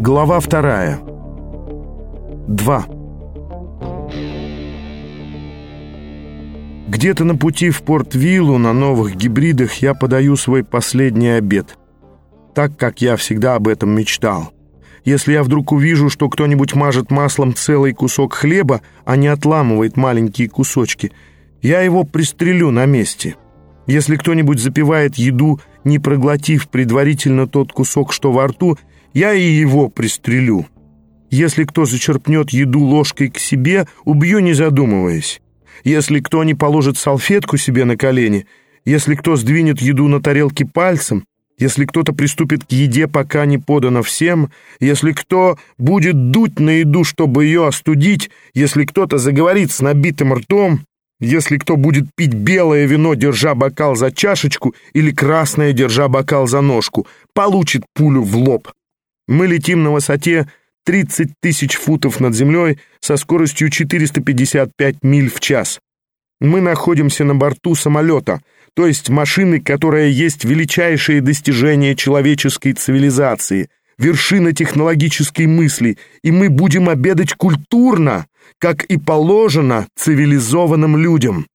Глава вторая. Два. Где-то на пути в Порт-Виллу на новых гибридах я подаю свой последний обед. Так, как я всегда об этом мечтал. Если я вдруг увижу, что кто-нибудь мажет маслом целый кусок хлеба, а не отламывает маленькие кусочки, я его пристрелю на месте. Если кто-нибудь запивает еду, не проглотив предварительно тот кусок, что во рту, я и его пристрелю. Если кто зачерпнет еду ложкой к себе, убью, не задумываясь. Если кто не положит салфетку себе на колени, если кто сдвинет еду на тарелке пальцем, если кто-то приступит к еде, пока не подано всем, если кто будет дуть на еду, чтобы ее остудить, если кто-то заговорит с набитым ртом, если кто будет пить белое вино, держа бокал за чашечку, или красное, держа бокал за ножку, получит пулю в лоб. Мы летим на высоте 30 тысяч футов над землей со скоростью 455 миль в час. Мы находимся на борту самолета, то есть машины, которая есть величайшее достижение человеческой цивилизации, вершина технологической мысли, и мы будем обедать культурно, как и положено цивилизованным людям.